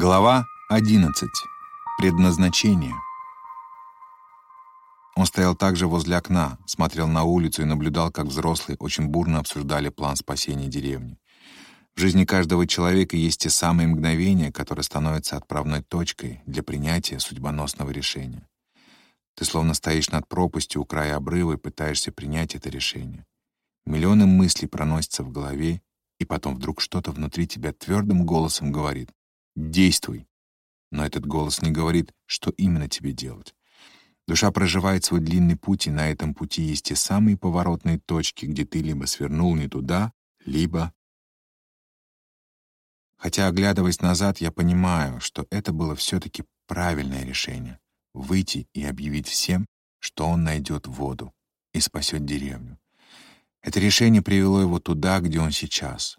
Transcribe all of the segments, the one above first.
Глава 11. Предназначение. Он стоял также возле окна, смотрел на улицу и наблюдал, как взрослые очень бурно обсуждали план спасения деревни. В жизни каждого человека есть те самые мгновения, которые становятся отправной точкой для принятия судьбоносного решения. Ты словно стоишь над пропастью у края обрыва и пытаешься принять это решение. Миллионы мыслей проносятся в голове, и потом вдруг что-то внутри тебя твердым голосом говорит «Действуй!» Но этот голос не говорит, что именно тебе делать. Душа проживает свой длинный путь, и на этом пути есть те самые поворотные точки, где ты либо свернул не туда, либо... Хотя, оглядываясь назад, я понимаю, что это было все-таки правильное решение — выйти и объявить всем, что он найдет воду и спасет деревню. Это решение привело его туда, где он сейчас,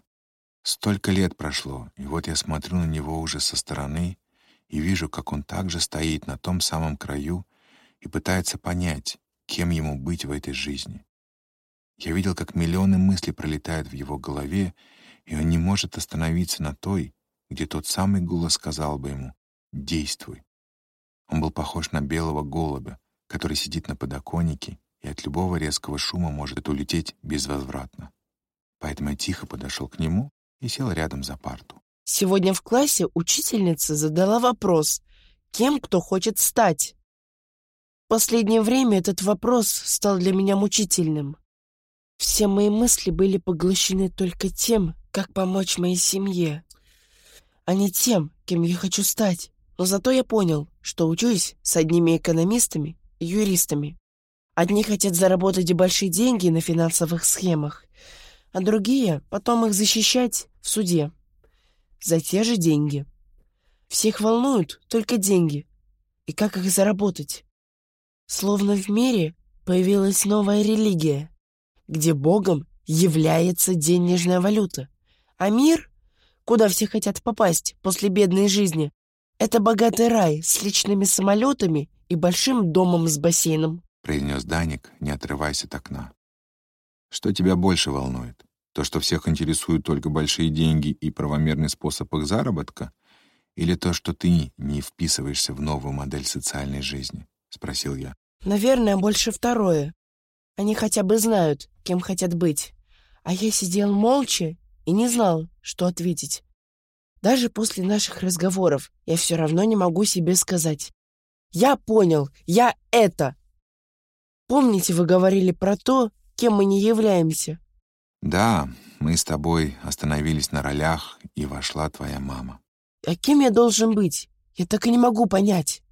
Столько лет прошло, и вот я смотрю на него уже со стороны и вижу, как он также стоит на том самом краю и пытается понять, кем ему быть в этой жизни. Я видел, как миллионы мыслей пролетают в его голове, и он не может остановиться на той, где тот самый голос сказал бы ему «Действуй». Он был похож на белого голубя, который сидит на подоконнике и от любого резкого шума может улететь безвозвратно. Поэтому я тихо подошел к нему и сел рядом за парту. Сегодня в классе учительница задала вопрос, кем кто хочет стать. В последнее время этот вопрос стал для меня мучительным. Все мои мысли были поглощены только тем, как помочь моей семье, а не тем, кем я хочу стать. Но зато я понял, что учусь с одними экономистами и юристами. Одни хотят заработать большие деньги на финансовых схемах, а другие потом их защищать в суде. За те же деньги. Всех волнуют только деньги. И как их заработать? Словно в мире появилась новая религия, где Богом является денежная валюта. А мир, куда все хотят попасть после бедной жизни, это богатый рай с личными самолетами и большим домом с бассейном, произнес Даник, не отрываясь от окна. Что тебя больше волнует? То, что всех интересуют только большие деньги и правомерный способ их заработка? Или то, что ты не вписываешься в новую модель социальной жизни? Спросил я. Наверное, больше второе. Они хотя бы знают, кем хотят быть. А я сидел молча и не знал, что ответить. Даже после наших разговоров я все равно не могу себе сказать. Я понял, я это. Помните, вы говорили про то, кем мы не являемся? Да, мы с тобой остановились на ролях, и вошла твоя мама. А кем я должен быть? Я так и не могу понять.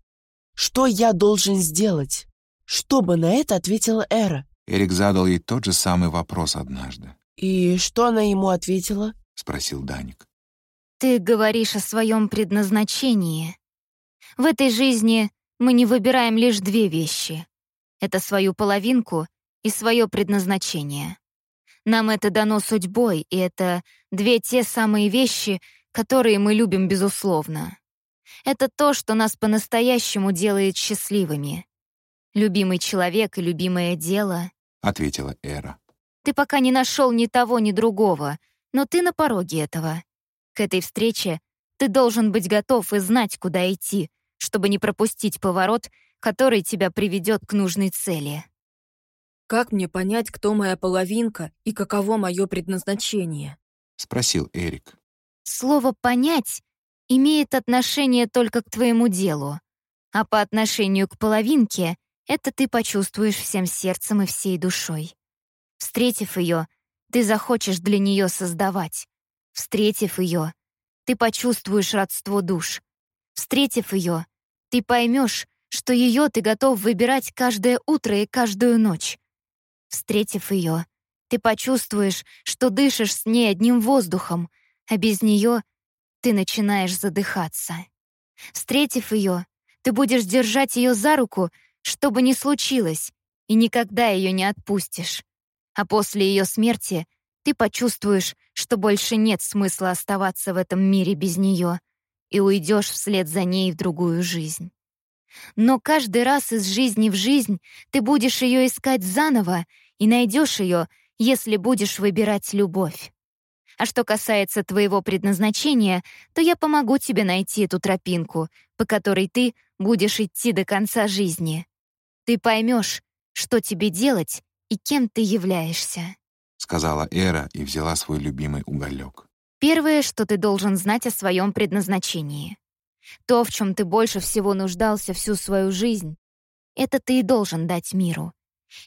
Что я должен сделать? Что бы на это ответила Эра? Эрик задал ей тот же самый вопрос однажды. «И что она ему ответила?» — спросил Даник. «Ты говоришь о своем предназначении. В этой жизни мы не выбираем лишь две вещи. Это свою половинку и свое предназначение. Нам это дано судьбой, и это две те самые вещи, которые мы любим безусловно. Это то, что нас по-настоящему делает счастливыми. Любимый человек и любимое дело — ответила Эра. Ты пока не нашел ни того, ни другого, но ты на пороге этого. К этой встрече ты должен быть готов и знать, куда идти, чтобы не пропустить поворот, который тебя приведет к нужной цели. «Как мне понять, кто моя половинка и каково мое предназначение?» — спросил Эрик. Слово «понять» имеет отношение только к твоему делу, а по отношению к половинке это ты почувствуешь всем сердцем и всей душой. Встретив ее, ты захочешь для нее создавать. Встретив ее, ты почувствуешь родство душ. Встретив ее, ты поймешь, что ее ты готов выбирать каждое утро и каждую ночь. Встретив ее, ты почувствуешь, что дышишь с ней одним воздухом, а без нее ты начинаешь задыхаться. Встретив ее, ты будешь держать ее за руку, что бы ни случилось, и никогда ее не отпустишь. А после ее смерти ты почувствуешь, что больше нет смысла оставаться в этом мире без нее, и уйдешь вслед за ней в другую жизнь. Но каждый раз из жизни в жизнь ты будешь ее искать заново и найдешь ее, если будешь выбирать любовь. А что касается твоего предназначения, то я помогу тебе найти эту тропинку, по которой ты будешь идти до конца жизни. Ты поймешь, что тебе делать и кем ты являешься», — сказала Эра и взяла свой любимый уголек. «Первое, что ты должен знать о своем предназначении. То, в чем ты больше всего нуждался всю свою жизнь, это ты и должен дать миру.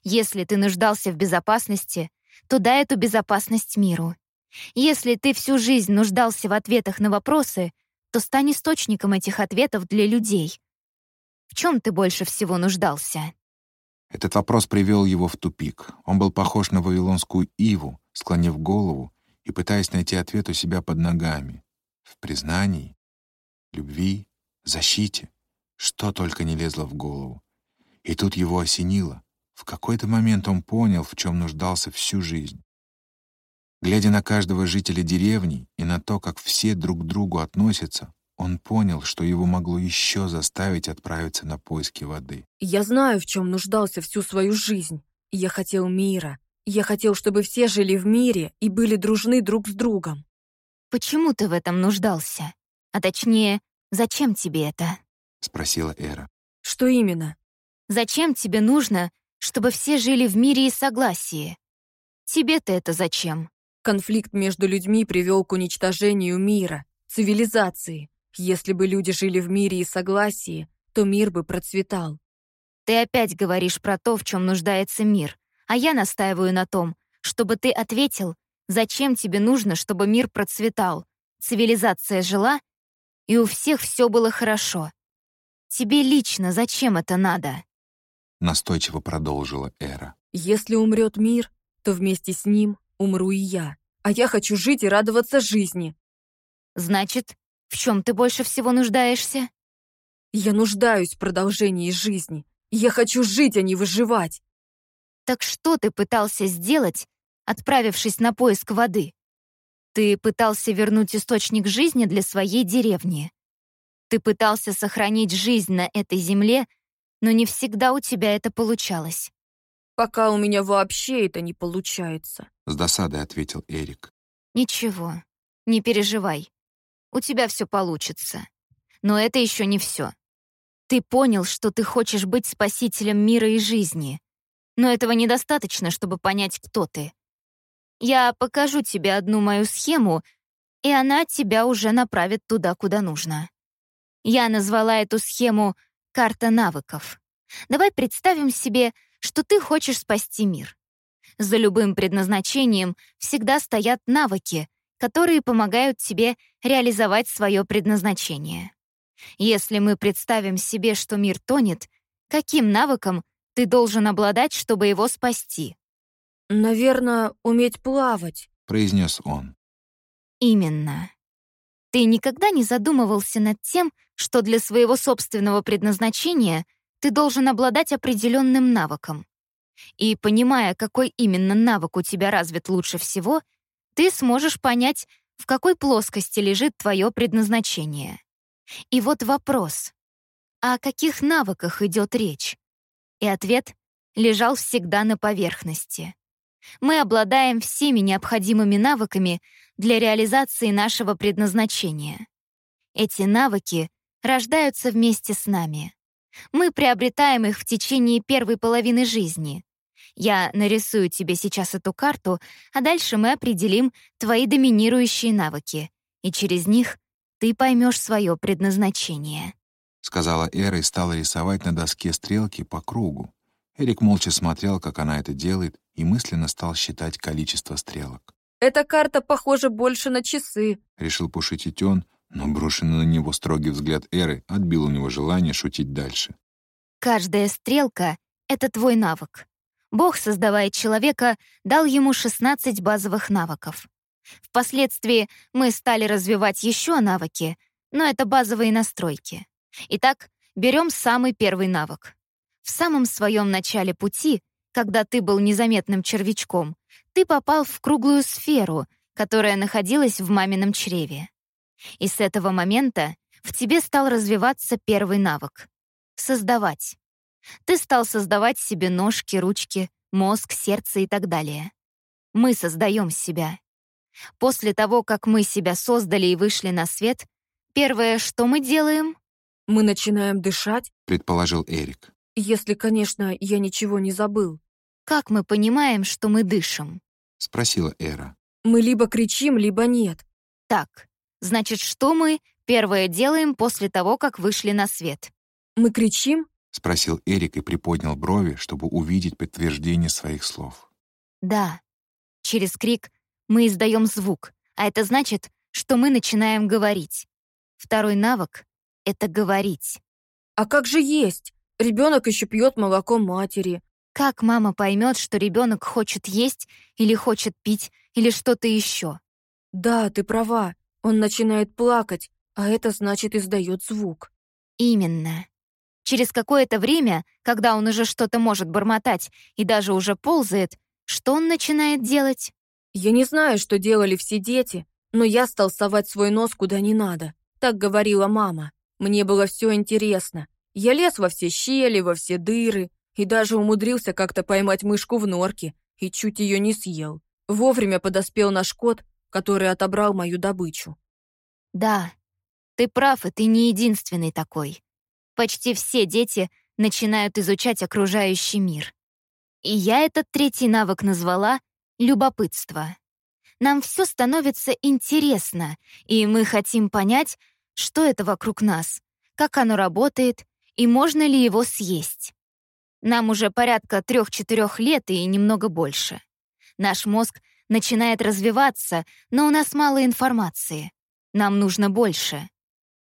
Если ты нуждался в безопасности, то дай эту безопасность миру. Если ты всю жизнь нуждался в ответах на вопросы, то стань источником этих ответов для людей. В чем ты больше всего нуждался? Этот вопрос привел его в тупик. Он был похож на вавилонскую иву, склонив голову и пытаясь найти ответ у себя под ногами. В признании, любви, защите, что только не лезло в голову. И тут его осенило. В какой-то момент он понял, в чем нуждался всю жизнь. Глядя на каждого жителя деревни и на то, как все друг к другу относятся, он понял, что его могло еще заставить отправиться на поиски воды. «Я знаю, в чем нуждался всю свою жизнь. Я хотел мира. Я хотел, чтобы все жили в мире и были дружны друг с другом». «Почему ты в этом нуждался? А точнее, зачем тебе это?» — спросила Эра. «Что именно?» «Зачем тебе нужно, чтобы все жили в мире и согласии? Тебе-то это зачем?» Конфликт между людьми привел к уничтожению мира, цивилизации. Если бы люди жили в мире и согласии, то мир бы процветал. Ты опять говоришь про то, в чем нуждается мир, а я настаиваю на том, чтобы ты ответил, зачем тебе нужно, чтобы мир процветал, цивилизация жила, и у всех все было хорошо. Тебе лично зачем это надо? Настойчиво продолжила Эра. Если умрет мир, то вместе с ним умру и я. А я хочу жить и радоваться жизни. Значит, в чем ты больше всего нуждаешься? Я нуждаюсь в продолжении жизни. Я хочу жить, а не выживать. Так что ты пытался сделать, отправившись на поиск воды? Ты пытался вернуть источник жизни для своей деревни. Ты пытался сохранить жизнь на этой земле, но не всегда у тебя это получалось. Пока у меня вообще это не получается. С досадой ответил Эрик. Ничего, не переживай. У тебя все получится. Но это еще не все. Ты понял, что ты хочешь быть спасителем мира и жизни. Но этого недостаточно, чтобы понять, кто ты. Я покажу тебе одну мою схему, и она тебя уже направит туда, куда нужно. Я назвала эту схему «карта навыков». Давай представим себе, что ты хочешь спасти мир. За любым предназначением всегда стоят навыки, которые помогают тебе реализовать свое предназначение. Если мы представим себе, что мир тонет, каким навыком ты должен обладать, чтобы его спасти? «Наверное, уметь плавать», — произнес он. «Именно. Ты никогда не задумывался над тем, что для своего собственного предназначения ты должен обладать определенным навыком. И понимая, какой именно навык у тебя развит лучше всего, ты сможешь понять, в какой плоскости лежит твое предназначение. И вот вопрос. О каких навыках идет речь? И ответ лежал всегда на поверхности. Мы обладаем всеми необходимыми навыками для реализации нашего предназначения. Эти навыки рождаются вместе с нами. Мы приобретаем их в течение первой половины жизни. Я нарисую тебе сейчас эту карту, а дальше мы определим твои доминирующие навыки, и через них ты поймешь свое предназначение. Сказала Эра и стала рисовать на доске стрелки по кругу. Эрик молча смотрел, как она это делает, и мысленно стал считать количество стрелок. «Эта карта похожа больше на часы», — решил пошутить он, но брошенный на него строгий взгляд Эры отбил у него желание шутить дальше. «Каждая стрелка — это твой навык. Бог, создавая человека, дал ему 16 базовых навыков. Впоследствии мы стали развивать еще навыки, но это базовые настройки. Итак, берем самый первый навык. В самом своем начале пути, когда ты был незаметным червячком, ты попал в круглую сферу, которая находилась в мамином чреве. И с этого момента в тебе стал развиваться первый навык — создавать. Ты стал создавать себе ножки, ручки, мозг, сердце и так далее. Мы создаем себя. После того, как мы себя создали и вышли на свет, первое, что мы делаем? Мы начинаем дышать, предположил Эрик. Если, конечно, я ничего не забыл. Как мы понимаем, что мы дышим? Спросила Эра. Мы либо кричим, либо нет. Так, значит, что мы первое делаем после того, как вышли на свет? Мы кричим? Спросил Эрик и приподнял брови, чтобы увидеть подтверждение своих слов. Да. Через крик мы издаем звук, а это значит, что мы начинаем говорить. Второй навык — это говорить. А как же есть? Ребенок еще пьет молоко матери. Как мама поймет, что ребенок хочет есть или хочет пить или что-то еще? Да, ты права. Он начинает плакать, а это значит издает звук. Именно. Через какое-то время, когда он уже что-то может бормотать и даже уже ползает, что он начинает делать? Я не знаю, что делали все дети, но я стал совать свой нос куда не надо. Так говорила мама. Мне было все интересно. Я лез во все щели, во все дыры и даже умудрился как-то поймать мышку в норке и чуть ее не съел. Вовремя подоспел наш кот, который отобрал мою добычу. Да, ты прав, и ты не единственный такой. Почти все дети начинают изучать окружающий мир. И я этот третий навык назвала любопытство. Нам все становится интересно, и мы хотим понять, что это вокруг нас, как оно работает и можно ли его съесть. Нам уже порядка трех-четырех лет и немного больше. Наш мозг начинает развиваться, но у нас мало информации. Нам нужно больше.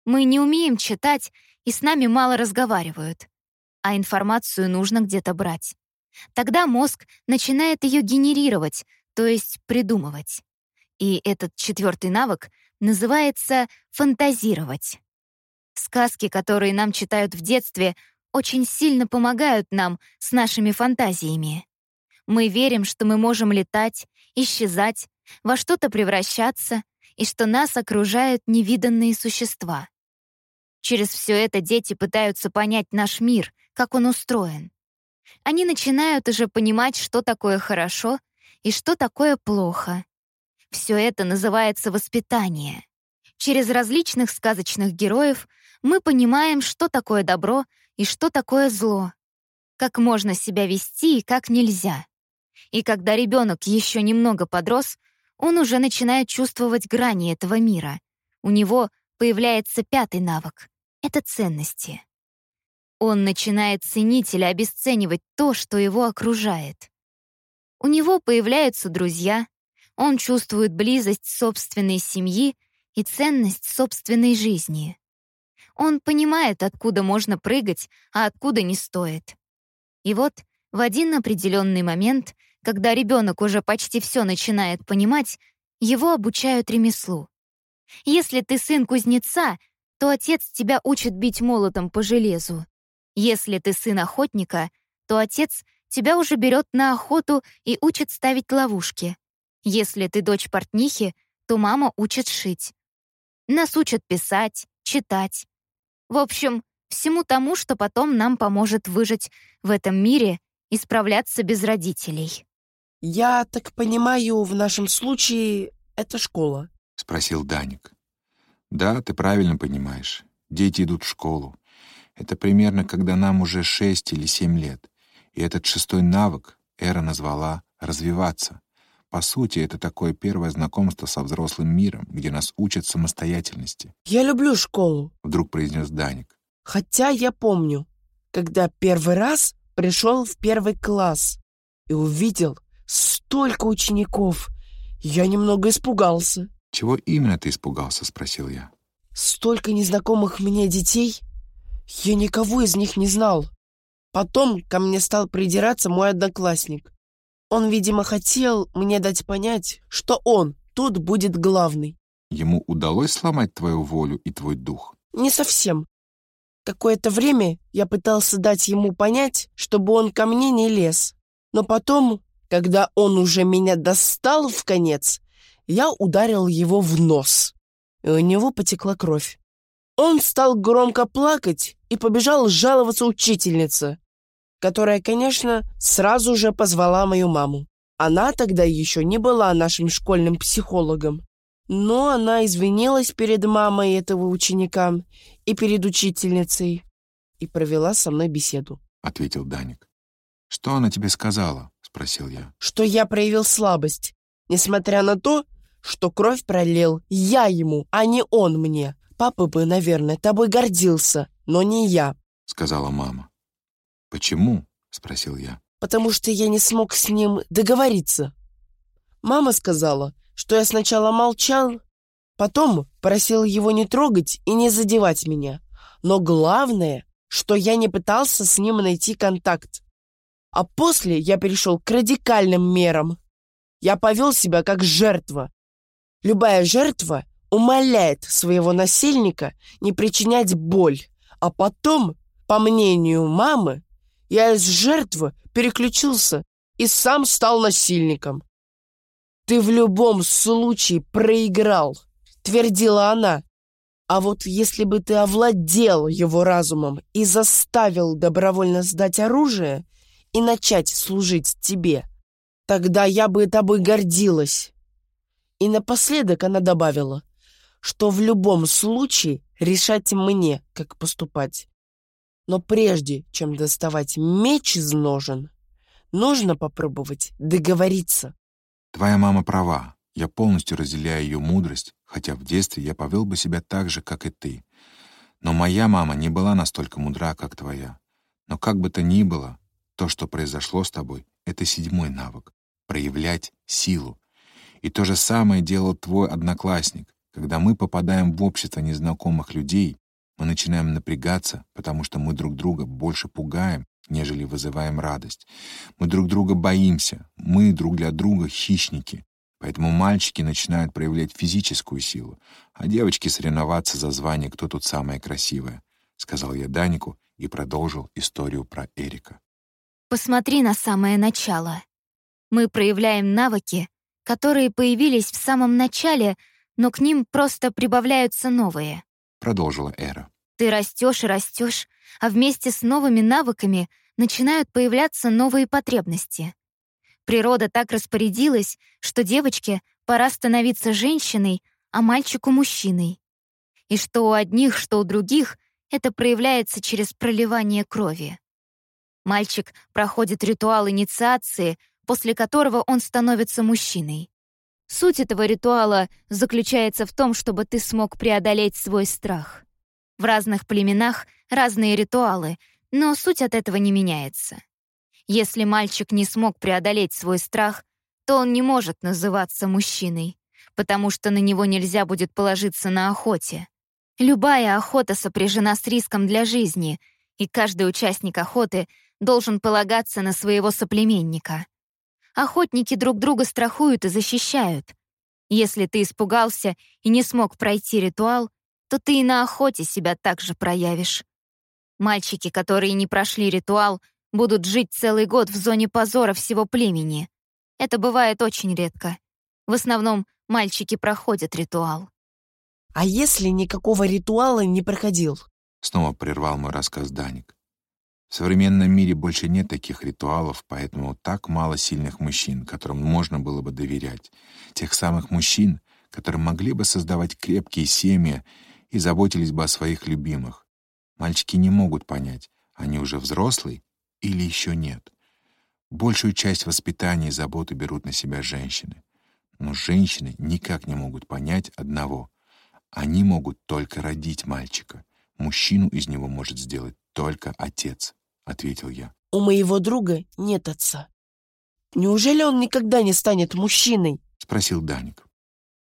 Мы не умеем читать, и с нами мало разговаривают. А информацию нужно где-то брать. Тогда мозг начинает ее генерировать, то есть придумывать. И этот четвертый навык называется фантазировать. Сказки, которые нам читают в детстве, очень сильно помогают нам с нашими фантазиями. Мы верим, что мы можем летать, исчезать, во что-то превращаться, и что нас окружают невиданные существа. Через все это дети пытаются понять наш мир, как он устроен. Они начинают уже понимать, что такое хорошо и что такое плохо. Все это называется воспитание. Через различных сказочных героев мы понимаем, что такое добро и что такое зло, как можно себя вести и как нельзя. И когда ребенок еще немного подрос, он уже начинает чувствовать грани этого мира. У него появляется пятый навык — это ценности. Он начинает ценить или обесценивать то, что его окружает. У него появляются друзья, он чувствует близость собственной семьи и ценность собственной жизни. Он понимает, откуда можно прыгать, а откуда не стоит. И вот в один определенный момент, когда ребенок уже почти все начинает понимать, его обучают ремеслу. Если ты сын кузнеца, то отец тебя учит бить молотом по железу. Если ты сын охотника, то отец тебя уже берет на охоту и учит ставить ловушки. Если ты дочь портнихи, то мама учит шить. Нас учат писать, читать. В общем, всему тому, что потом нам поможет выжить в этом мире и справляться без родителей. Я так понимаю, в нашем случае это школа. Спросил Даник. Да, ты правильно понимаешь. Дети идут в школу. Это примерно, когда нам уже шесть или семь лет. И этот шестой навык Эра назвала «развиваться». По сути, это такое первое знакомство со взрослым миром, где нас учат самостоятельности. Я люблю школу, Вдруг произнес Даник. хотя я помню, когда первый раз пришел в первый класс и увидел столько учеников, я немного испугался. «Чего именно ты испугался?» — спросил я. Столько незнакомых мне детей. Я никого из них не знал. Потом ко мне стал придираться мой одноклассник. Он, видимо, хотел мне дать понять, что он тут будет главный. Ему удалось сломать твою волю и твой дух? Не совсем. Какое-то время я пытался дать ему понять, чтобы он ко мне не лез. Но потом, когда он уже меня достал в конец, я ударил его в нос, и у него потекла кровь. Он стал громко плакать и побежал жаловаться учительнице, которая, конечно, сразу же позвала мою маму. Она тогда еще не была нашим школьным психологом. Но она извинилась перед мамой этого ученика и перед учительницей и провела со мной беседу. — ответил Даник. «Что она тебе сказала?» — спросил я. Что я проявил слабость, несмотря на то, что кровь пролил я ему, а не он мне. Папа бы, наверное, тобой гордился, но не я. — сказала мама. «Почему?» — спросил я. Потому что я не смог с ним договориться. Мама сказала, что я сначала молчал, потом просил его не трогать и не задевать меня. Но главное, что я не пытался с ним найти контакт. А после я перешел к радикальным мерам. Я повел себя как жертва. Любая жертва умоляет своего насильника не причинять боль, а потом, по мнению мамы, я из жертвы переключился и сам стал насильником. «Ты в любом случае проиграл», — твердила она, а вот если бы ты овладел его разумом и заставил добровольно сдать оружие и начать служить тебе, тогда я бы тобой гордилась. И напоследок она добавила, что в любом случае решать мне, как поступать. Но прежде чем доставать меч из ножен, нужно попробовать договориться. Твоя мама права. Я полностью разделяю ее мудрость, хотя в детстве я повел бы себя так же, как и ты. Но моя мама не была настолько мудра, как твоя. Но как бы то ни было, то, что произошло с тобой, — это седьмой навык — проявлять силу. И то же самое делал твой одноклассник. Когда мы попадаем в общество незнакомых людей, мы начинаем напрягаться, потому что мы друг друга больше пугаем, нежели вызываем радость. Мы друг друга боимся, мы друг для друга хищники. Поэтому мальчики начинают проявлять физическую силу, а девочки соревноваться за звание «Кто тут самая красивая», — сказал я Данику и продолжил историю про Эрика. Посмотри на самое начало. Мы проявляем навыки, которые появились в самом начале, но к ним просто прибавляются новые. Продолжила Эра. Ты растешь и растешь, а вместе с новыми навыками начинают появляться новые потребности. Природа так распорядилась, что девочке пора становиться женщиной, а мальчику — мужчиной. И что у одних, что у других это проявляется через проливание крови. Мальчик проходит ритуал инициации, после которого он становится мужчиной. Суть этого ритуала заключается в том, чтобы ты смог преодолеть свой страх. В разных племенах разные ритуалы, но суть от этого не меняется. Если мальчик не смог преодолеть свой страх, то он не может называться мужчиной, потому что на него нельзя будет положиться на охоте. Любая охота сопряжена с риском для жизни, и каждый участник охоты должен полагаться на своего соплеменника. Охотники друг друга страхуют и защищают. Если ты испугался и не смог пройти ритуал, то ты и на охоте себя также проявишь. Мальчики, которые не прошли ритуал, будут жить целый год в зоне позора всего племени. Это бывает очень редко. В основном мальчики проходят ритуал. А если никакого ритуала не проходил? Снова прервал мой рассказ Даник. В современном мире больше нет таких ритуалов, поэтому так мало сильных мужчин, которым можно было бы доверять. Тех самых мужчин, которые могли бы создавать крепкие семьи и заботились бы о своих любимых. Мальчики не могут понять, они уже взрослые или еще нет. Большую часть воспитания и заботы берут на себя женщины. Но женщины никак не могут понять одного. Они могут только родить мальчика. Мужчину из него может сделать только отец, — ответил я. У моего друга нет отца. Неужели он никогда не станет мужчиной? — спросил Даник.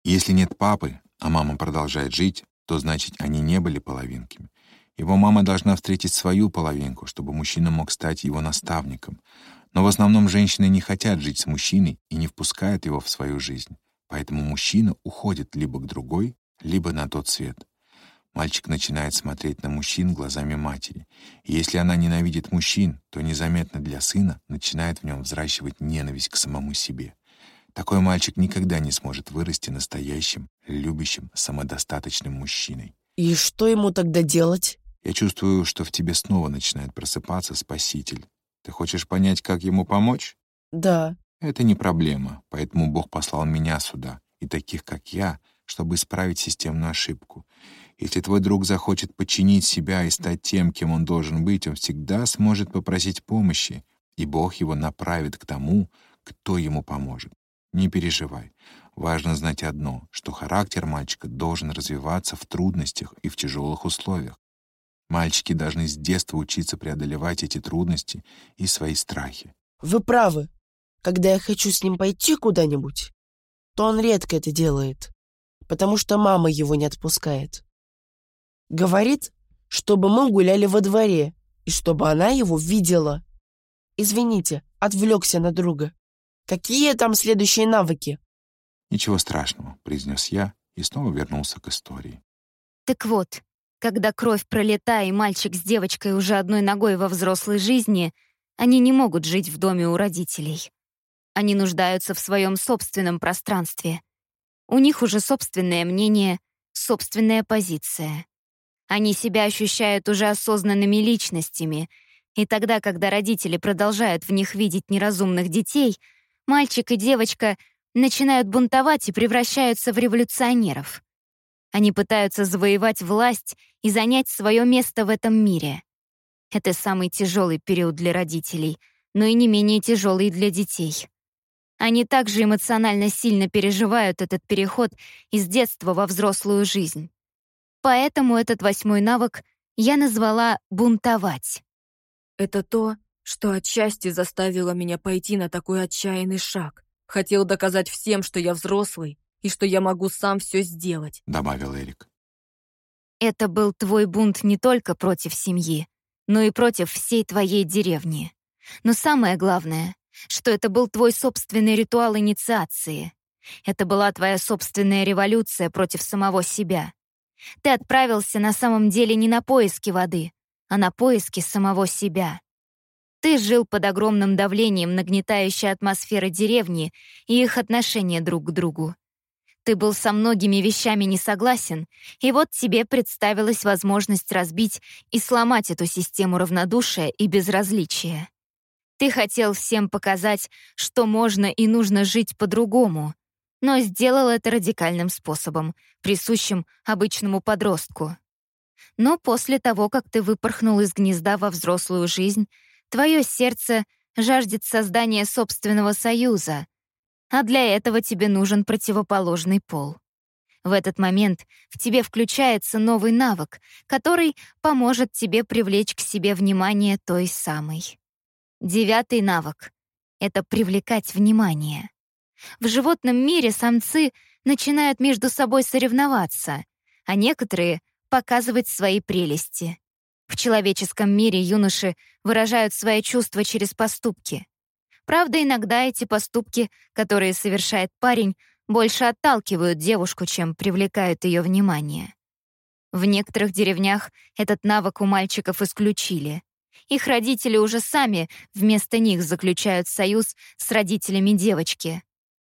Если нет папы, а мама продолжает жить, то значит, они не были половинками. Его мама должна встретить свою половинку, чтобы мужчина мог стать его наставником. Но в основном женщины не хотят жить с мужчиной и не впускают его в свою жизнь. Поэтому мужчина уходит либо к другой, либо на тот свет. Мальчик начинает смотреть на мужчин глазами матери. И если она ненавидит мужчин, то незаметно для сына начинает в нем взращивать ненависть к самому себе. Такой мальчик никогда не сможет вырасти настоящим, любящим, самодостаточным мужчиной. И что ему тогда делать? Я чувствую, что в тебе снова начинает просыпаться Спаситель. Ты хочешь понять, как ему помочь? Да. Это не проблема, поэтому Бог послал меня сюда и таких, как я, чтобы исправить системную ошибку. Если твой друг захочет подчинить себя и стать тем, кем он должен быть, он всегда сможет попросить помощи, и Бог его направит к тому, кто ему поможет. Не переживай. Важно знать одно, что характер мальчика должен развиваться в трудностях и в тяжелых условиях. Мальчики должны с детства учиться преодолевать эти трудности и свои страхи. Вы правы. Когда я хочу с ним пойти куда-нибудь, то он редко это делает, потому что мама его не отпускает. Говорит, чтобы мы гуляли во дворе и чтобы она его видела. Извините, отвлекся на друга. Какие там следующие навыки? «Ничего страшного», — произнес я и снова вернулся к истории. Так вот, когда кровь пролета и мальчик с девочкой уже одной ногой во взрослой жизни, они не могут жить в доме у родителей. Они нуждаются в своем собственном пространстве. У них уже собственное мнение, собственная позиция. Они себя ощущают уже осознанными личностями, и тогда, когда родители продолжают в них видеть неразумных детей, мальчик и девочка начинают бунтовать и превращаются в революционеров. Они пытаются завоевать власть и занять свое место в этом мире. Это самый тяжелый период для родителей, но и не менее тяжелый для детей. Они также эмоционально сильно переживают этот переход из детства во взрослую жизнь. Поэтому этот восьмой навык я назвала «бунтовать». Это то, что отчасти заставило меня пойти на такой отчаянный шаг. Хотел доказать всем, что я взрослый и что я могу сам все сделать», — добавил Эрик. «Это был твой бунт не только против семьи, но и против всей твоей деревни. Но самое главное, что это был твой собственный ритуал инициации. Это была твоя собственная революция против самого себя. Ты отправился на самом деле не на поиски воды, а на поиски самого себя. Ты жил под огромным давлением нагнетающей атмосферы деревни и их отношения друг к другу. Ты был со многими вещами не согласен, и вот тебе представилась возможность разбить и сломать эту систему равнодушия и безразличия. Ты хотел всем показать, что можно и нужно жить по-другому, но сделал это радикальным способом, присущим обычному подростку. Но после того, как ты выпорхнул из гнезда во взрослую жизнь, твое сердце жаждет создания собственного союза, а для этого тебе нужен противоположный пол. В этот момент в тебе включается новый навык, который поможет тебе привлечь к себе внимание той самой. Девятый навык — это привлекать внимание. В животном мире самцы начинают между собой соревноваться, а некоторые — показывать свои прелести. В человеческом мире юноши выражают свои чувства через поступки. Правда, иногда эти поступки, которые совершает парень, больше отталкивают девушку, чем привлекают ее внимание. В некоторых деревнях этот навык у мальчиков исключили. Их родители уже сами вместо них заключают союз с родителями девочки.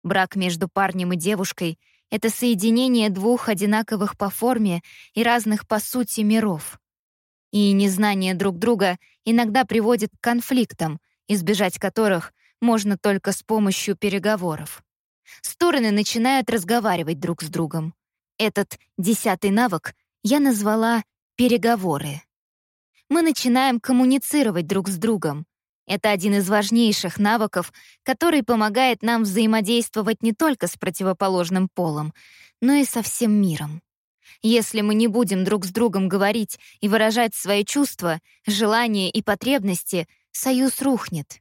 Брак между парнем и девушкой — это соединение двух одинаковых по форме и разных по сути миров. И незнание друг друга иногда приводит к конфликтам, избежать которых можно только с помощью переговоров. Стороны начинают разговаривать друг с другом. Этот десятый навык я назвала «переговоры». Мы начинаем коммуницировать друг с другом, это один из важнейших навыков, который помогает нам взаимодействовать не только с противоположным полом, но и со всем миром. Если мы не будем друг с другом говорить и выражать свои чувства, желания и потребности, союз рухнет.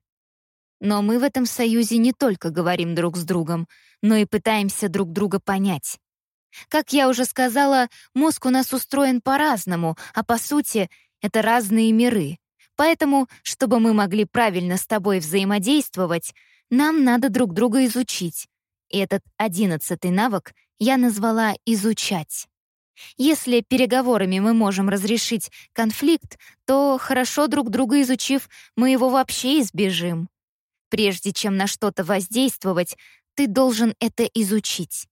Но мы в этом союзе не только говорим друг с другом, но и пытаемся друг друга понять. Как я уже сказала, мозг у нас устроен по-разному, а по сути — это разные миры. Поэтому, чтобы мы могли правильно с тобой взаимодействовать, нам надо друг друга изучить. И этот одиннадцатый навык я назвала «изучать». Если переговорами мы можем разрешить конфликт, то, хорошо друг друга изучив, мы его вообще избежим. Прежде чем на что-то воздействовать, ты должен это изучить.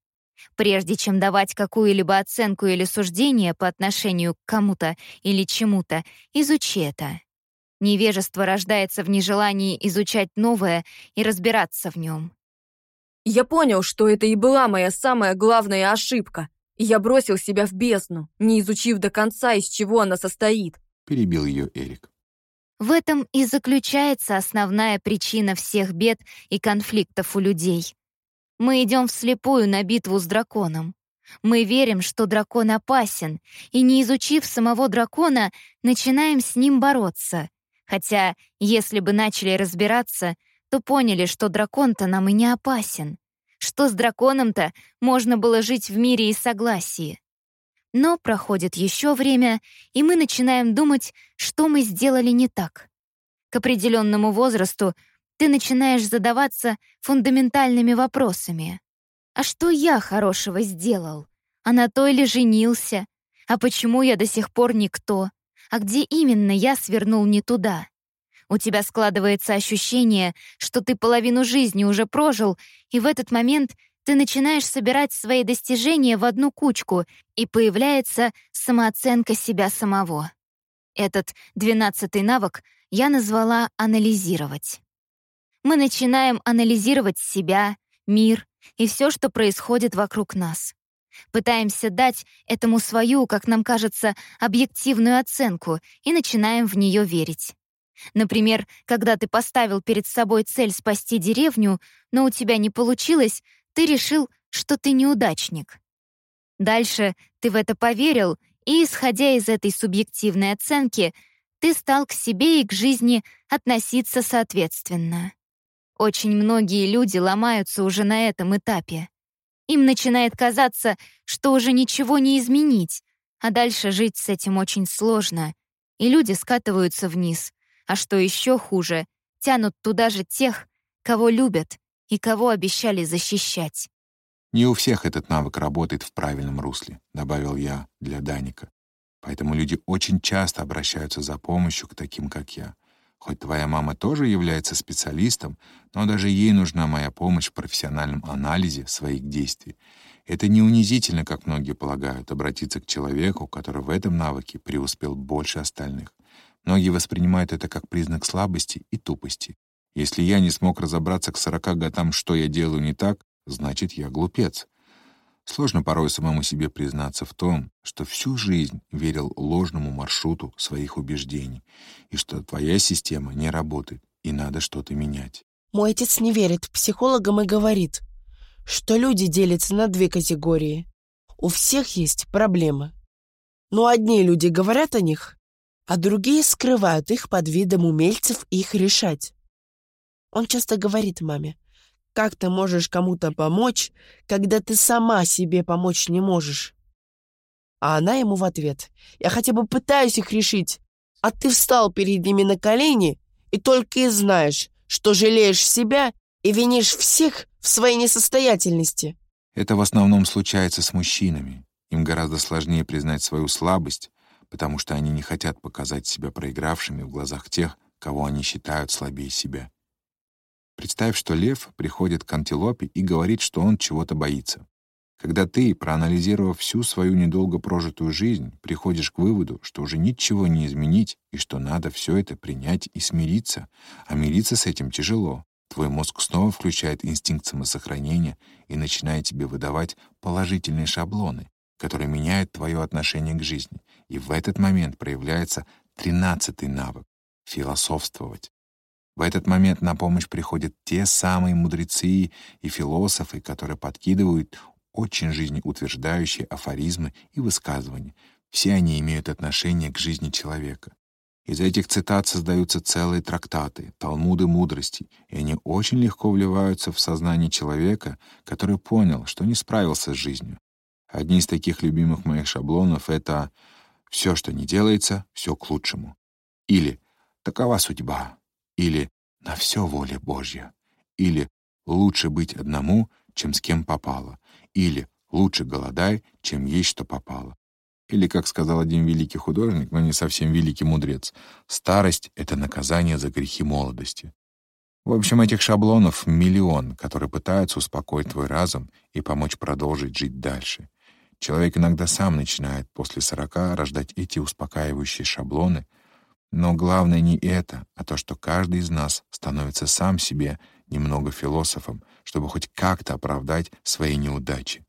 Прежде чем давать какую-либо оценку или суждение по отношению к кому-то или чему-то, изучи это. Невежество рождается в нежелании изучать новое и разбираться в нем. Я понял, что это и была моя самая главная ошибка. И я бросил себя в бездну, не изучив до конца, из чего она состоит. Перебил ее Эрик. В этом и заключается основная причина всех бед и конфликтов у людей. Мы идем вслепую на битву с драконом. Мы верим, что дракон опасен, и, не изучив самого дракона, начинаем с ним бороться. Хотя, если бы начали разбираться, то поняли, что дракон-то нам и не опасен. Что с драконом-то можно было жить в мире и согласии. Но проходит еще время, и мы начинаем думать, что мы сделали не так. К определенному возрасту ты начинаешь задаваться фундаментальными вопросами. А что я хорошего сделал? А на то или женился? А почему я до сих пор никто? А где именно я свернул не туда? У тебя складывается ощущение, что ты половину жизни уже прожил, и в этот момент ты начинаешь собирать свои достижения в одну кучку, и появляется самооценка себя самого. Этот двенадцатый навык я назвала «анализировать». Мы начинаем анализировать себя, мир и все, что происходит вокруг нас. Пытаемся дать этому свою, как нам кажется, объективную оценку и начинаем в нее верить. Например, когда ты поставил перед собой цель спасти деревню, но у тебя не получилось, ты решил, что ты неудачник. Дальше ты в это поверил, и, исходя из этой субъективной оценки, ты стал к себе и к жизни относиться соответственно. Очень многие люди ломаются уже на этом этапе. Им начинает казаться, что уже ничего не изменить, а дальше жить с этим очень сложно, и люди скатываются вниз, а что еще хуже, тянут туда же тех, кого любят и кого обещали защищать. «Не у всех этот навык работает в правильном русле», — добавил я для Даника. «Поэтому люди очень часто обращаются за помощью к таким, как я. Хоть твоя мама тоже является специалистом, но даже ей нужна моя помощь в профессиональном анализе своих действий. Это не унизительно, как многие полагают, обратиться к человеку, который в этом навыке преуспел больше остальных. Многие воспринимают это как признак слабости и тупости. Если я не смог разобраться к 40 годам, что я делаю не так, значит, я глупец. Сложно порой самому себе признаться в том, что всю жизнь верил ложному маршруту своих убеждений, и что твоя система не работает, и надо что-то менять. Мой отец не верит психологам и говорит, что люди делятся на две категории. У всех есть проблемы. Но одни люди говорят о них, а другие скрывают их под видом умельцев их решать. Он часто говорит маме, как ты можешь кому-то помочь, когда ты сама себе помочь не можешь? А она ему в ответ. Я хотя бы пытаюсь их решить. А ты встал перед ними на колени и только и знаешь, что жалеешь себя и винишь всех в своей несостоятельности. Это в основном случается с мужчинами. Им гораздо сложнее признать свою слабость, потому что они не хотят показать себя проигравшими в глазах тех, кого они считают слабее себя. Представь, что лев приходит к антилопе и говорит, что он чего-то боится. Когда ты, проанализировав всю свою недолго прожитую жизнь, приходишь к выводу, что уже ничего не изменить и что надо все это принять и смириться, а мириться с этим тяжело, твой мозг снова включает инстинкт самосохранения и начинает тебе выдавать положительные шаблоны, которые меняют твое отношение к жизни. И в этот момент проявляется тринадцатый навык — философствовать. В этот момент на помощь приходят те самые мудрецы и философы, которые подкидывают очень жизнеутверждающие афоризмы и высказывания. Все они имеют отношение к жизни человека. Из этих цитат создаются целые трактаты, талмуды мудрости, и они очень легко вливаются в сознание человека, который понял, что не справился с жизнью. Одни из таких любимых моих шаблонов — это «все, что не делается, все к лучшему» или «такова судьба», или «на все воля Божья», или «лучше быть одному, чем с кем попало», или «лучше голодай, чем есть что попало». Или, как сказал один великий художник, но не совсем великий мудрец, «старость — это наказание за грехи молодости». В общем, этих шаблонов миллион, которые пытаются успокоить твой разум и помочь продолжить жить дальше. Человек иногда сам начинает после сорока рождать эти успокаивающие шаблоны — Но главное не это, а то, что каждый из нас становится сам себе немного философом, чтобы хоть как-то оправдать свои неудачи.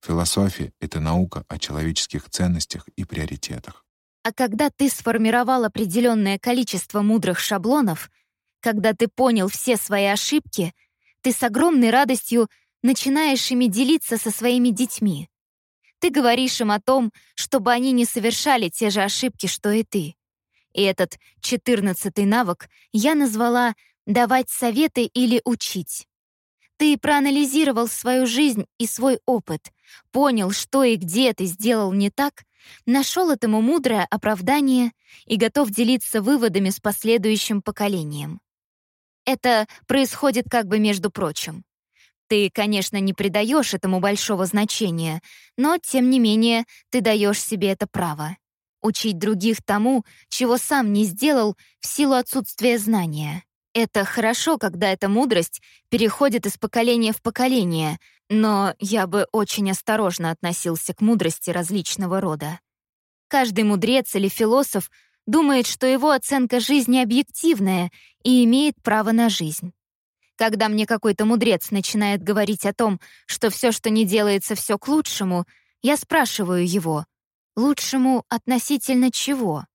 Философия — это наука о человеческих ценностях и приоритетах. А когда ты сформировал определенное количество мудрых шаблонов, когда ты понял все свои ошибки, ты с огромной радостью начинаешь ими делиться со своими детьми. Ты говоришь им о том, чтобы они не совершали те же ошибки, что и ты. И этот четырнадцатый навык я назвала «давать советы или учить». Ты проанализировал свою жизнь и свой опыт, понял, что и где ты сделал не так, нашел этому мудрое оправдание и готов делиться выводами с последующим поколением. Это происходит как бы между прочим. Ты, конечно, не придаешь этому большого значения, но, тем не менее, ты даешь себе это право. Учить других тому, чего сам не сделал в силу отсутствия знания. Это хорошо, когда эта мудрость переходит из поколения в поколение, но я бы очень осторожно относился к мудрости различного рода. Каждый мудрец или философ думает, что его оценка жизни объективная и имеет право на жизнь. Когда мне какой-то мудрец начинает говорить о том, что все, что не делается, все к лучшему, я спрашиваю его, лучшему относительно чего?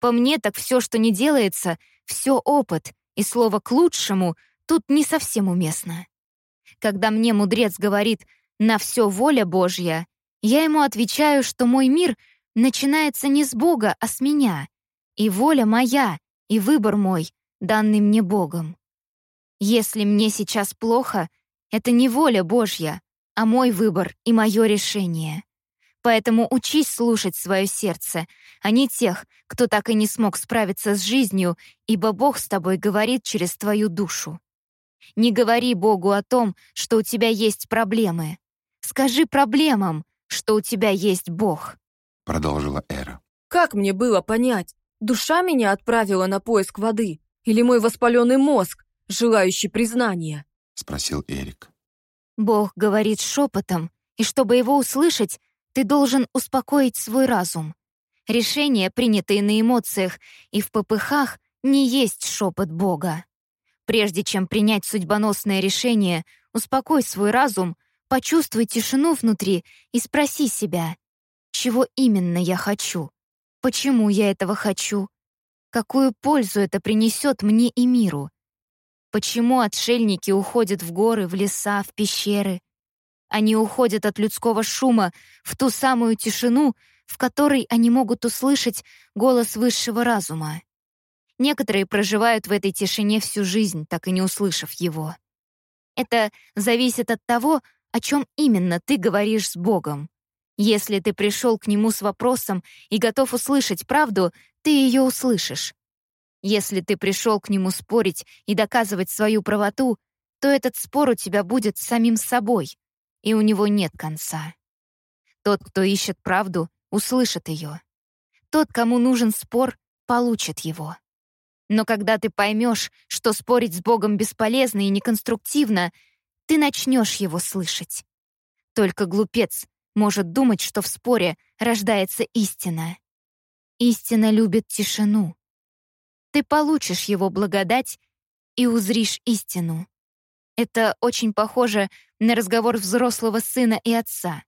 По мне, так все, что не делается, все опыт, и слово «к лучшему» тут не совсем уместно. Когда мне мудрец говорит «на все воля Божья», я ему отвечаю, что мой мир начинается не с Бога, а с меня, и воля моя, и выбор мой, данный мне Богом. Если мне сейчас плохо, это не воля Божья, а мой выбор и мое решение. Поэтому учись слушать свое сердце, а не тех, кто так и не смог справиться с жизнью, ибо Бог с тобой говорит через твою душу. Не говори Богу о том, что у тебя есть проблемы. Скажи проблемам, что у тебя есть Бог. Продолжила Эра. Как мне было понять, душа меня отправила на поиск воды или мой воспаленный мозг, желающий признания?» — спросил Эрик. Бог говорит шепотом, и чтобы его услышать, ты должен успокоить свой разум. Решения, принятые на эмоциях и в попыхах, не есть шепот Бога. Прежде чем принять судьбоносное решение, успокой свой разум, почувствуй тишину внутри и спроси себя, чего именно я хочу, почему я этого хочу, какую пользу это принесет мне и миру. Почему отшельники уходят в горы, в леса, в пещеры? Они уходят от людского шума в ту самую тишину, в которой они могут услышать голос высшего разума. Некоторые проживают в этой тишине всю жизнь, так и не услышав его. Это зависит от того, о чем именно ты говоришь с Богом. Если ты пришел к Нему с вопросом и готов услышать правду, ты ее услышишь. Если ты пришел к нему спорить и доказывать свою правоту, то этот спор у тебя будет с самим собой, и у него нет конца. Тот, кто ищет правду, услышит ее. Тот, кому нужен спор, получит его. Но когда ты поймешь, что спорить с Богом бесполезно и неконструктивно, ты начнешь его слышать. Только глупец может думать, что в споре рождается истина. Истина любит тишину ты получишь его благодать и узришь истину. Это очень похоже на разговор взрослого сына и отца.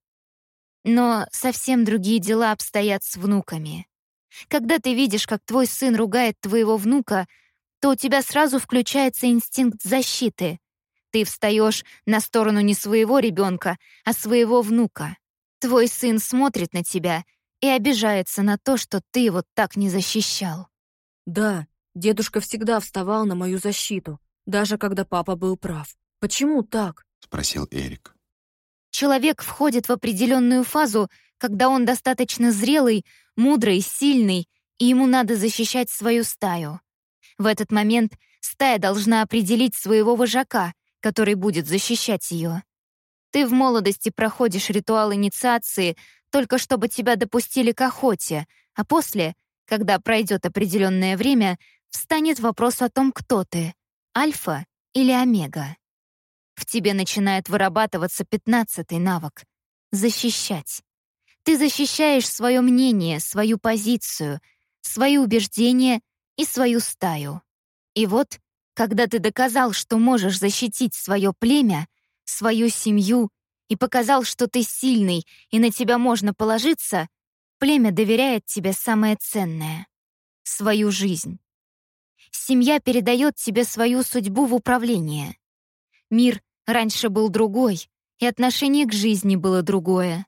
Но совсем другие дела обстоят с внуками. Когда ты видишь, как твой сын ругает твоего внука, то у тебя сразу включается инстинкт защиты. Ты встаешь на сторону не своего ребенка, а своего внука. Твой сын смотрит на тебя и обижается на то, что ты его так не защищал. Да, Дедушка всегда вставал на мою защиту, даже когда папа был прав. Почему так? Спросил Эрик. Человек входит в определенную фазу, когда он достаточно зрелый, мудрый, сильный, и ему надо защищать свою стаю. В этот момент стая должна определить своего вожака, который будет защищать ее. Ты в молодости проходишь ритуал инициации только чтобы тебя допустили к охоте, а после, когда пройдет определенное время, встанет вопрос о том, кто ты — альфа или омега. В тебе начинает вырабатываться пятнадцатый навык — защищать. Ты защищаешь свое мнение, свою позицию, свои убеждения и свою стаю. И вот, когда ты доказал, что можешь защитить свое племя, свою семью и показал, что ты сильный и на тебя можно положиться, племя доверяет тебе самое ценное — свою жизнь. Семья передает тебе свою судьбу в управление. Мир раньше был другой, и отношение к жизни было другое.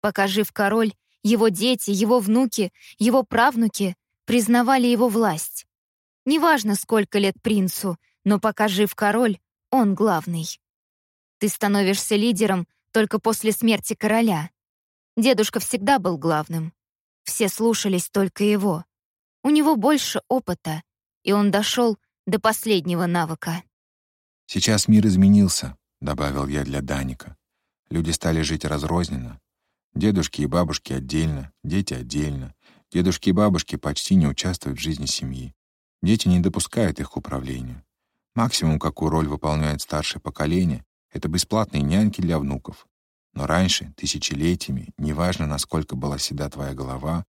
Пока жив король, его дети, его внуки, его правнуки признавали его власть. Неважно, сколько лет принцу, но пока жив король, он главный. Ты становишься лидером только после смерти короля. Дедушка всегда был главным. Все слушались только его. У него больше опыта, и он дошел до последнего навыка. «Сейчас мир изменился», — добавил я для Даника. «Люди стали жить разрозненно. Дедушки и бабушки отдельно, дети отдельно. Дедушки и бабушки почти не участвуют в жизни семьи. Дети не допускают их к управлению. Максимум, какую роль выполняет старшее поколение, это бесплатные няньки для внуков. Но раньше, тысячелетиями, неважно, насколько была седа твоя голова,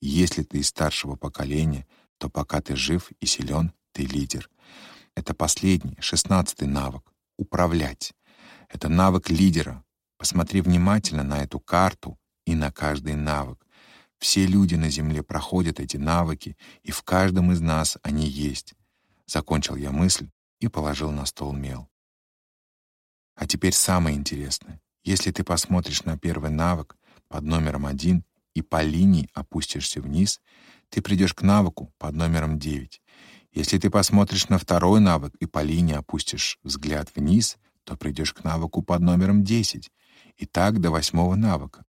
если ты из старшего поколения, то пока ты жив и силен, ты лидер. Это последний, шестнадцатый навык — управлять. Это навык лидера. Посмотри внимательно на эту карту и на каждый навык. Все люди на Земле проходят эти навыки, и в каждом из нас они есть. Закончил я мысль и положил на стол мел. А теперь самое интересное. Если ты посмотришь на первый навык под номером один и по линии опустишься вниз, ты придешь к навыку под номером 9. Если ты посмотришь на второй навык и по линии опустишь взгляд вниз, то придешь к навыку под номером 10. И так до восьмого навыка.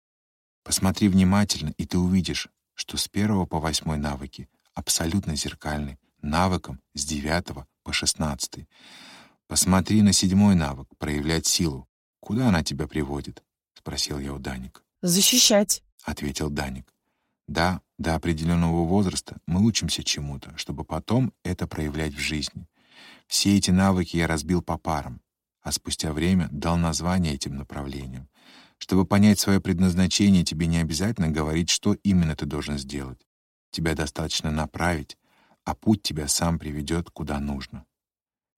Посмотри внимательно, и ты увидишь, что с первого по восьмой навыки абсолютно зеркальны навыком с девятого по шестнадцатый. Посмотри на седьмой навык — проявлять силу. Куда она тебя приводит? — спросил я у Даника. «Защищать», — ответил Даник. «Да, до определенного возраста мы учимся чему-то, чтобы потом это проявлять в жизни. Все эти навыки я разбил по парам, а спустя время дал название этим направлениям. Чтобы понять свое предназначение, тебе не обязательно говорить, что именно ты должен сделать. Тебя достаточно направить, а путь тебя сам приведет куда нужно.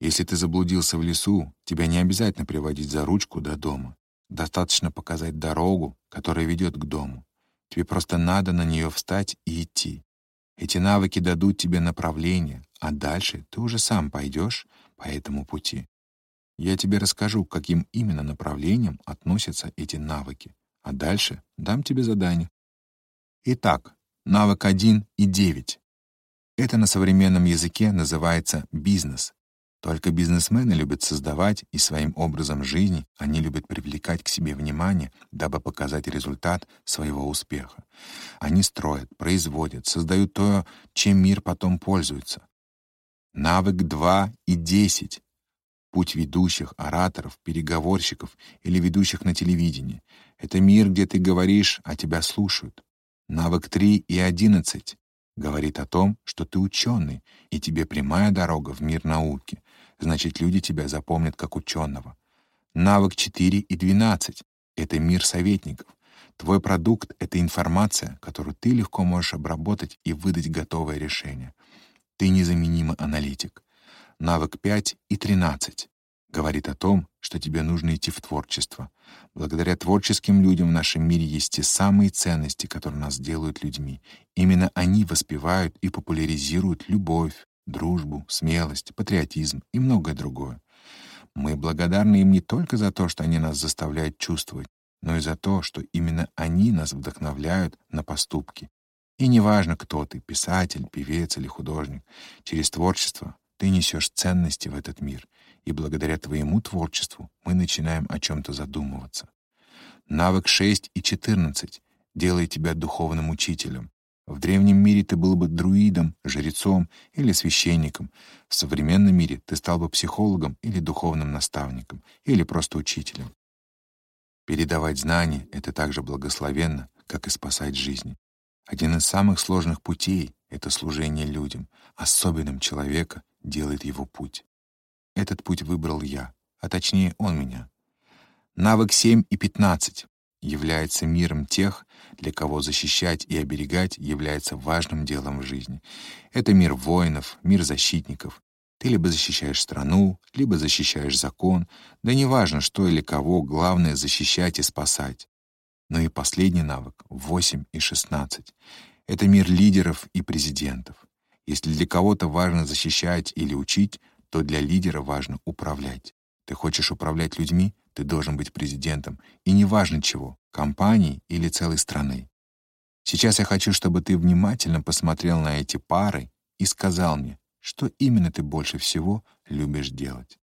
Если ты заблудился в лесу, тебя не обязательно приводить за ручку до дома. Достаточно показать дорогу, которая ведет к дому. Тебе просто надо на нее встать и идти. Эти навыки дадут тебе направление, а дальше ты уже сам пойдешь по этому пути. Я тебе расскажу, к каким именно направлениям относятся эти навыки, а дальше дам тебе задание. Итак, навык 1 и 9. Это на современном языке называется бизнес. Только бизнесмены любят создавать, и своим образом жизни они любят привлекать к себе внимание, дабы показать результат своего успеха. Они строят, производят, создают то, чем мир потом пользуется. Навык 2 и 10 путь ведущих, ораторов, переговорщиков или ведущих на телевидении. Это мир, где ты говоришь, а тебя слушают. Навык 3 и 11 говорит о том, что ты ученый, и тебе прямая дорога в мир науки. Значит, люди тебя запомнят как ученого. Навык 4 и 12 — это мир советников. Твой продукт — это информация, которую ты легко можешь обработать и выдать готовое решение. Ты незаменимый аналитик навык 5 и 13 говорит о том, что тебе нужно идти в творчество. Благодаря творческим людям в нашем мире есть те самые ценности, которые нас делают людьми. Именно они воспевают и популяризируют любовь, дружбу, смелость, патриотизм и многое другое. Мы благодарны им не только за то, что они нас заставляют чувствовать, но и за то, что именно они нас вдохновляют на поступки. И неважно, кто ты — писатель, певец или художник, через творчество ты несешь ценности в этот мир, и благодаря твоему творчеству мы начинаем о чем-то задумываться. Навык 6 и 14 делает тебя духовным учителем. В древнем мире ты был бы друидом, жрецом или священником. В современном мире ты стал бы психологом или духовным наставником, или просто учителем. Передавать знания — это так же благословенно, как и спасать жизни. Один из самых сложных путей — это служение людям, особенным человека делает его путь. Этот путь выбрал я, а точнее он меня. Навык 7 и 15. Является миром тех, для кого защищать и оберегать является важным делом в жизни. Это мир воинов, мир защитников. Ты либо защищаешь страну, либо защищаешь закон. Да неважно, что или кого, главное — защищать и спасать. Но и последний навык — 8 и 16. Это мир лидеров и президентов. Если для кого-то важно защищать или учить, то для лидера важно управлять. Ты хочешь управлять людьми, ты должен быть президентом, и неважно чего — компании или целой страны. Сейчас я хочу, чтобы ты внимательно посмотрел на эти пары и сказал мне, что именно ты больше всего любишь делать.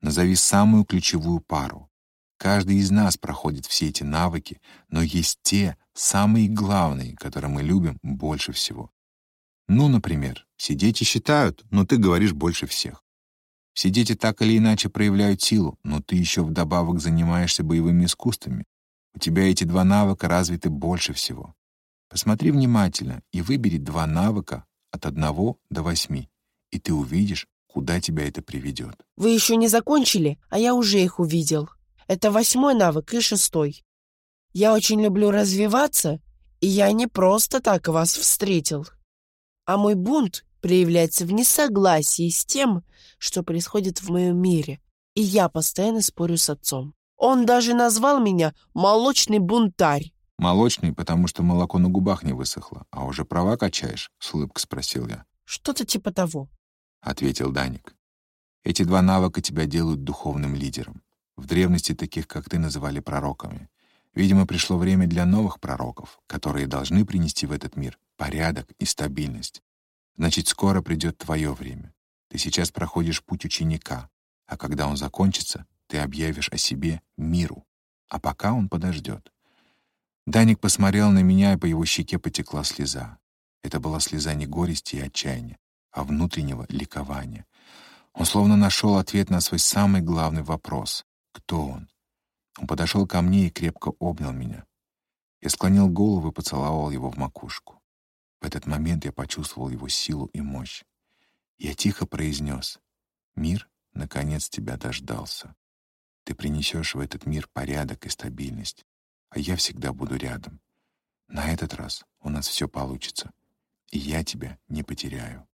Назови самую ключевую пару. Каждый из нас проходит все эти навыки, но есть те, самые главные, которые мы любим больше всего. Ну, например, все дети считают, но ты говоришь больше всех. Все дети так или иначе проявляют силу, но ты еще вдобавок занимаешься боевыми искусствами. У тебя эти два навыка развиты больше всего. Посмотри внимательно и выбери два навыка от одного до восьми, и ты увидишь, куда тебя это приведет. Вы еще не закончили, а я уже их увидел. Это восьмой навык и шестой. Я очень люблю развиваться, и я не просто так вас встретил. А мой бунт проявляется в несогласии с тем, что происходит в моем мире, и я постоянно спорю с отцом. Он даже назвал меня «молочный бунтарь». «Молочный, потому что молоко на губах не высохло, а уже права качаешь?» — с улыбкой спросил я. «Что-то типа того», — ответил Даник. «Эти два навыка тебя делают духовным лидером. В древности таких, как ты, называли пророками. Видимо, пришло время для новых пророков, которые должны принести в этот мир порядок и стабильность. Значит, скоро придет твое время. Ты сейчас проходишь путь ученика, а когда он закончится, ты объявишь о себе миру. А пока он подождет. Даник посмотрел на меня, и по его щеке потекла слеза. Это была слеза не горести и отчаяния, а внутреннего ликования. Он словно нашел ответ на свой самый главный вопрос — кто он? Он подошел ко мне и крепко обнял меня. Я склонил голову и поцеловал его в макушку. В этот момент я почувствовал его силу и мощь. Я тихо произнес, «Мир, наконец, тебя дождался. Ты принесешь в этот мир порядок и стабильность, а я всегда буду рядом. На этот раз у нас все получится, и я тебя не потеряю».